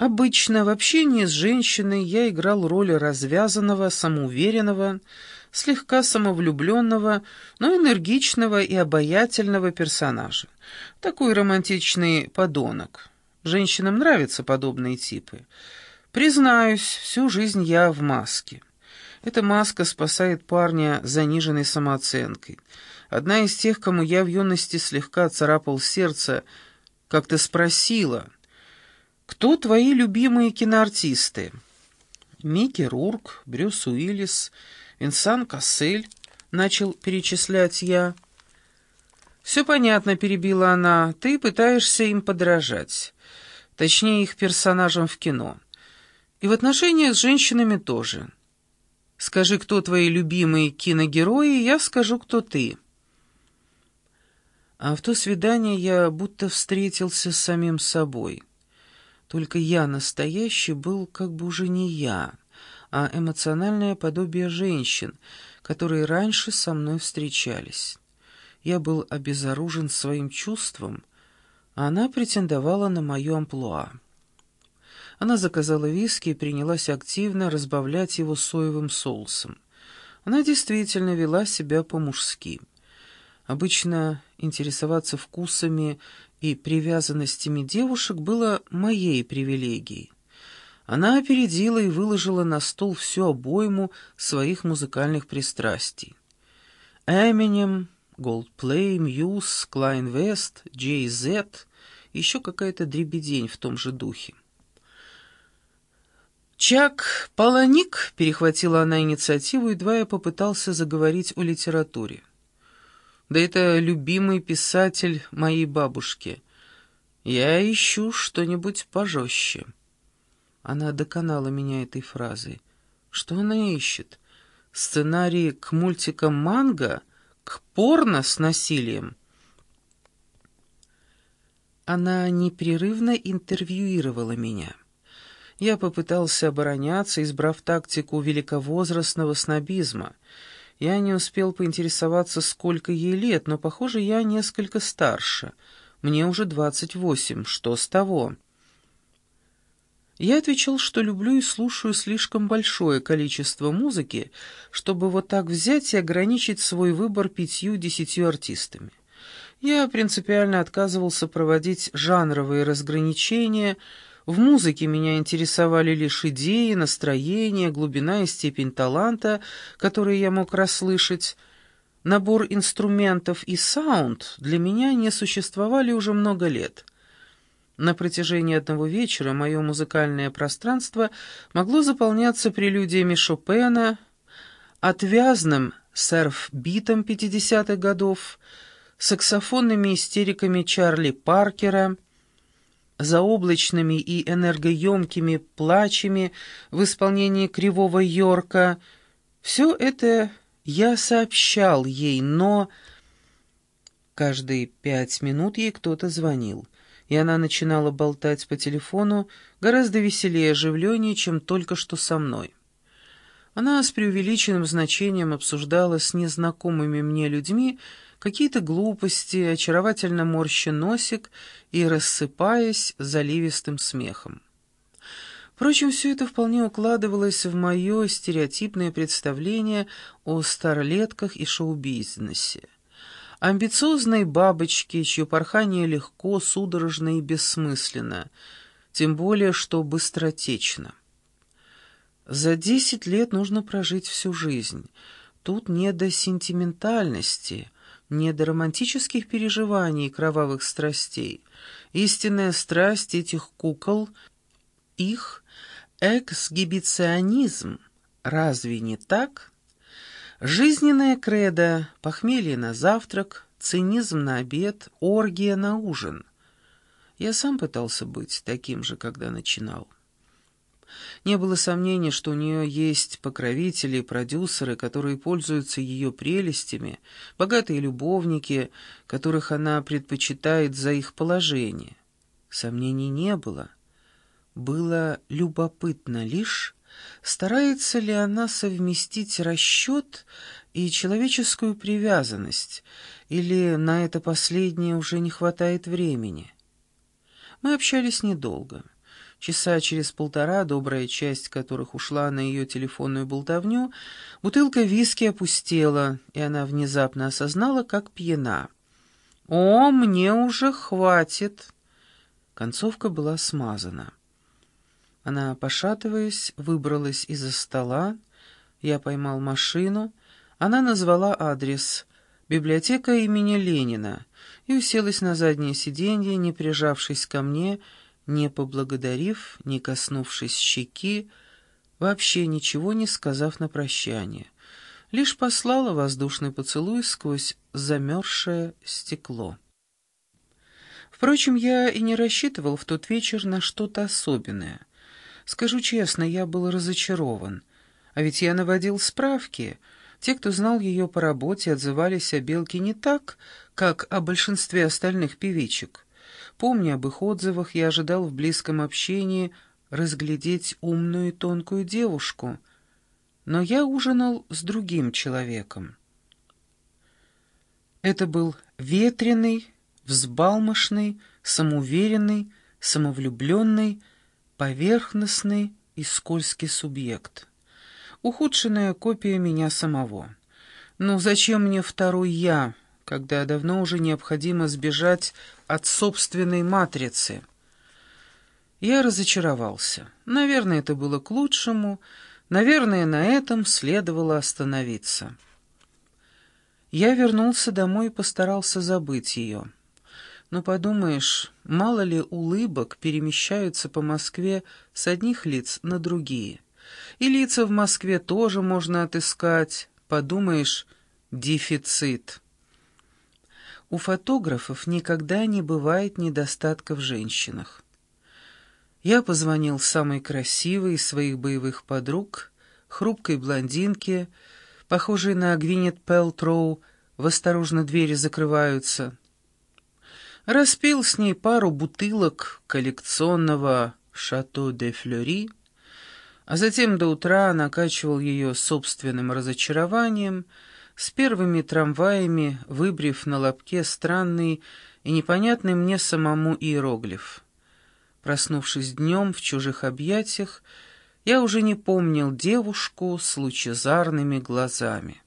Обычно в общении с женщиной я играл роль развязанного, самоуверенного, слегка самовлюбленного, но энергичного и обаятельного персонажа. Такой романтичный подонок. Женщинам нравятся подобные типы. Признаюсь, всю жизнь я в маске. Эта маска спасает парня заниженной самооценкой. Одна из тех, кому я в юности слегка царапал сердце, как-то спросила — кто твои любимые киноартисты? Микки Рурк, Брюс Уиллис, Инсан Кассель, начал перечислять я. «Все понятно», — перебила она, — «ты пытаешься им подражать, точнее, их персонажам в кино. И в отношениях с женщинами тоже. Скажи, кто твои любимые киногерои, я скажу, кто ты». А в то свидание я будто встретился с самим собой. Только я настоящий был как бы уже не я, а эмоциональное подобие женщин, которые раньше со мной встречались. Я был обезоружен своим чувством, а она претендовала на мою амплуа. Она заказала виски и принялась активно разбавлять его соевым соусом. Она действительно вела себя по-мужски. Обычно интересоваться вкусами и привязанностями девушек было моей привилегией. Она опередила и выложила на стол всю обойму своих музыкальных пристрастий. Эминем, Coldplay, Muse, Канье Уэст, Jay-Z, еще какая-то дребедень в том же духе. «Чак Паланик», — перехватила она инициативу, едва я попытался заговорить о литературе. Да это любимый писатель моей бабушки. Я ищу что-нибудь пожестче. Она доконала меня этой фразой. Что она ищет? Сценарии к мультикам манго? К порно с насилием? Она непрерывно интервьюировала меня. Я попытался обороняться, избрав тактику великовозрастного снобизма — я не успел поинтересоваться, сколько ей лет, но, похоже, я несколько старше. Мне уже двадцать восемь. Что с того? Я отвечал, что люблю и слушаю слишком большое количество музыки, чтобы вот так взять и ограничить свой выбор пятью-десятью артистами. Я принципиально отказывался проводить жанровые разграничения, в музыке меня интересовали лишь идеи, настроение, глубина и степень таланта, которые я мог расслышать. Набор инструментов и саунд для меня не существовали уже много лет. На протяжении одного вечера мое музыкальное пространство могло заполняться прелюдиями Шопена, отвязным серф-битом 50-х годов, саксофонными истериками Чарли Паркера — заоблачными и энергоемкими плачами в исполнении Кривого Йорка. Все это я сообщал ей, но... Каждые пять минут ей кто-то звонил, и она начинала болтать по телефону гораздо веселее и оживленнее, чем только что со мной. Она с преувеличенным значением обсуждала с незнакомыми мне людьми какие-то глупости, очаровательно морща носик и рассыпаясь заливистым смехом. Впрочем, все это вполне укладывалось в мое стереотипное представление о старлетках и шоу-бизнесе. Амбициозной бабочке, чье порхание легко, судорожно и бессмысленно, тем более, что быстротечно. За десять лет нужно прожить всю жизнь. Тут не до сентиментальности, не до романтических переживаний и кровавых страстей. Истинная страсть этих кукол — их эксгибиционизм. Разве не так? Жизненная кредо, похмелье на завтрак, цинизм на обед, оргия на ужин. Я сам пытался быть таким же, когда начинал. Не было сомнений, что у нее есть покровители и продюсеры, которые пользуются ее прелестями, богатые любовники, которых она предпочитает за их положение. Сомнений не было. Было любопытно лишь, старается ли она совместить расчет и человеческую привязанность, или на это последнее уже не хватает времени. Мы общались недолго. Часа через полтора, добрая часть которых ушла на ее телефонную болтовню, бутылка виски опустела, и она внезапно осознала, как пьяна. «О, мне уже хватит!» Концовка была смазана. Она, пошатываясь, выбралась из-за стола, я поймал машину, она назвала адрес «Библиотека имени Ленина» и уселась на заднее сиденье, не прижавшись ко мне, не поблагодарив, не коснувшись щеки, вообще ничего не сказав на прощание, лишь послала воздушный поцелуй сквозь замерзшее стекло. Впрочем, я и не рассчитывал в тот вечер на что-то особенное. Скажу честно, я был разочарован. А ведь я наводил справки. Те, кто знал ее по работе, отзывались о Белке не так, как о большинстве остальных певичек. Помня об их отзывах, я ожидал в близком общении разглядеть умную и тонкую девушку. Но я ужинал с другим человеком. Это был ветреный, взбалмошный, самоуверенный, самовлюбленный, поверхностный и скользкий субъект. Ухудшенная копия меня самого. Ну зачем мне второй «я», когда давно уже необходимо сбежать от собственной матрицы? Я разочаровался. Наверное, это было к лучшему. Наверное, на этом следовало остановиться. Я вернулся домой и постарался забыть ее. Но подумаешь, мало ли улыбок перемещаются по Москве с одних лиц на другие. И лица в Москве тоже можно отыскать. Подумаешь, дефицит. У фотографов никогда не бывает недостатка в женщинах. Я позвонил самой красивой из своих боевых подруг, хрупкой блондинке, похожей на Гвинет Пелтроу, в осторожно двери закрываются. Распил с ней пару бутылок коллекционного «Шато де Флюри», а затем до утра накачивал ее собственным разочарованием, с первыми трамваями выбрив на лобке странный и непонятный мне самому иероглиф. Проснувшись днем в чужих объятиях, я уже не помнил девушку с лучезарными глазами.